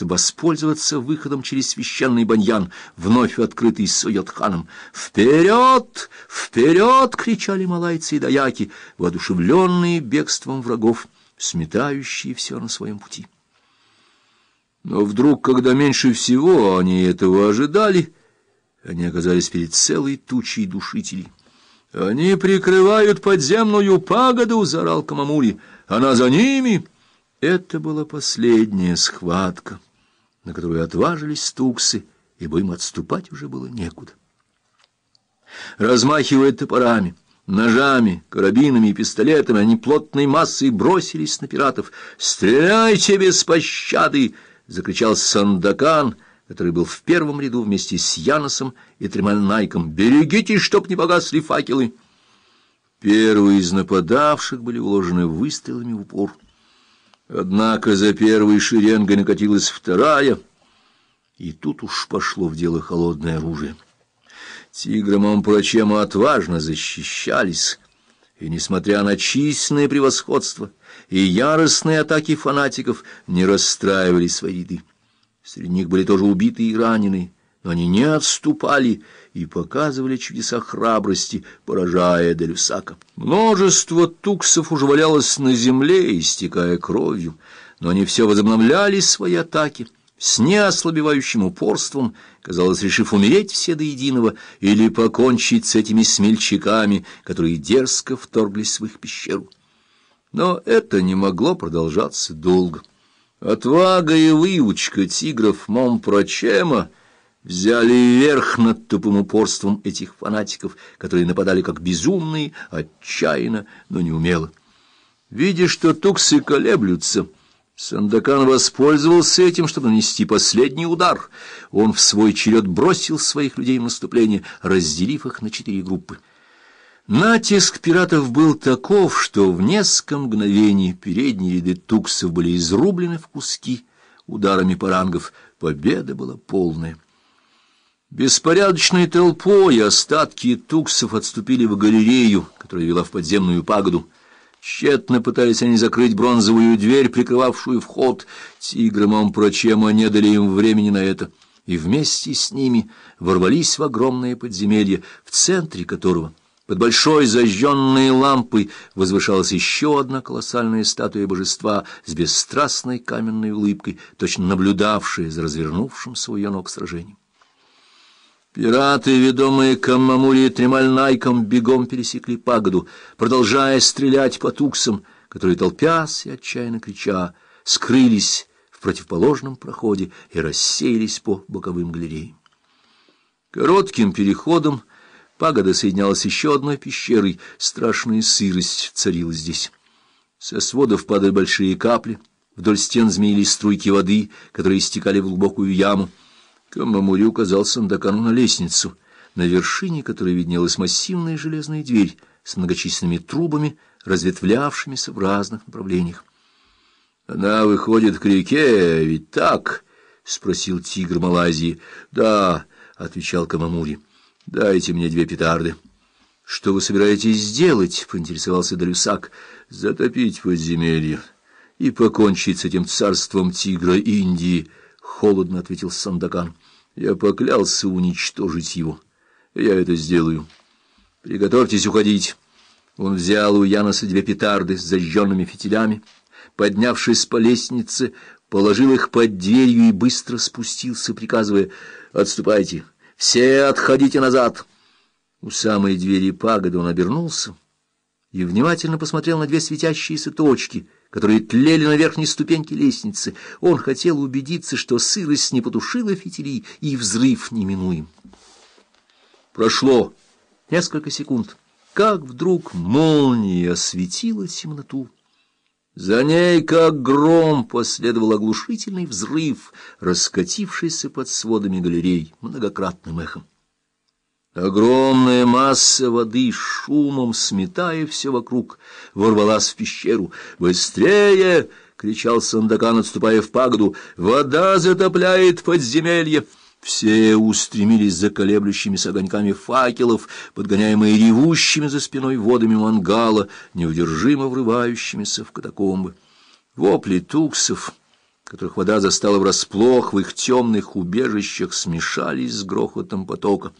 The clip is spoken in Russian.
чтобы воспользоваться выходом через священный баньян, вновь открытый Суйотханом. «Вперед! Вперед!» — кричали малайцы и даяки, воодушевленные бегством врагов, сметающие все на своем пути. Но вдруг, когда меньше всего они этого ожидали, они оказались перед целой тучей душителей. «Они прикрывают подземную пагоду!» — заорал Камамури. «Она за ними!» Это была последняя схватка, на которую отважились стуксы, ибо им отступать уже было некуда. Размахивая топорами, ножами, карабинами и пистолетами, они плотной массой бросились на пиратов. «Стреляйте без пощады!» — закричал Сандакан, который был в первом ряду вместе с Яносом и Тремальнайком. «Берегитесь, чтоб не погасли факелы!» Первые из нападавших были уложены выстрелами в упор. Однако за первой шеренгой накатилась вторая, и тут уж пошло в дело холодное оружие. Тигры Мампурачема отважно защищались, и, несмотря на численное превосходство и яростные атаки фанатиков, не расстраивали свои ряды. Среди них были тоже убитые и раненые, но они не отступали и показывали чудеса храбрости, поражая Делюсака. Множество туксов уже валялось на земле, истекая кровью, но они все возобновляли свои атаки с неослабевающим упорством, казалось, решив умереть все до единого или покончить с этими смельчаками, которые дерзко вторглись в их пещеру. Но это не могло продолжаться долго. Отвага и выучка тигров Момпрочема — взяли верх над тупым упорством этих фанатиков, которые нападали как безумные, отчаянно, но не умело. Видя, что туксы колеблются, Сандакан воспользовался этим, чтобы нанести последний удар. Он в свой черед бросил своих людей в наступление, разделив их на четыре группы. Натиск пиратов был таков, что в несколько мгновений передние ряды туксов были изрублены в куски ударами парангов. Победа была полная. Беспорядочной толпой остатки туксов отступили в галерею, которая вела в подземную пагоду. Тщетно пытались они закрыть бронзовую дверь, прикрывавшую вход. Тиграм Ампрочема не дали им времени на это, и вместе с ними ворвались в огромное подземелье, в центре которого, под большой зажженной лампой, возвышалась еще одна колоссальная статуя божества с бесстрастной каменной улыбкой, точно наблюдавшая за развернувшимся у ее ног сражением. Пираты, ведомые Каммамури и Тремальнайком, бегом пересекли пагоду, продолжая стрелять по туксам, которые, толпясь и отчаянно крича, скрылись в противоположном проходе и рассеялись по боковым галереям. Коротким переходом пагода соединялась еще одной пещерой, страшная сырость царила здесь. Со сводов падали большие капли, вдоль стен змеились струйки воды, которые стекали в глубокую яму, Камамури указал Сандакану на лестницу, на вершине которой виднелась массивная железная дверь с многочисленными трубами, разветвлявшимися в разных направлениях. — Она выходит к реке, ведь так? — спросил тигр Малайзии. — Да, — отвечал Камамури. — Дайте мне две петарды. — Что вы собираетесь сделать? — поинтересовался Далюсак. — Затопить подземелье и покончить с этим царством тигра Индии, — холодно ответил Сандакан. Я поклялся уничтожить его. Я это сделаю. Приготовьтесь уходить. Он взял у Яноса две петарды с зажженными фитилями, поднявшись по лестнице, положил их под дверью и быстро спустился, приказывая «Отступайте! Все отходите назад!» У самой двери пагоды он обернулся и внимательно посмотрел на две светящиеся точки — которые тлели на верхней ступеньке лестницы. Он хотел убедиться, что сырость не потушила фитили, и взрыв неминуем. Прошло несколько секунд, как вдруг молния осветила темноту. За ней, как гром, последовал оглушительный взрыв, раскатившийся под сводами галерей многократным эхом. Огромная масса воды, шумом сметая все вокруг, ворвалась в пещеру. «Быстрее!» — кричал Сандакан, отступая в пагоду. «Вода затопляет подземелье!» Все устремились за колеблющимися огоньками факелов, подгоняемые ревущими за спиной водами мангала, неудержимо врывающимися в катакомбы. Вопли туксов которых вода застала врасплох в их темных убежищах, смешались с грохотом потока.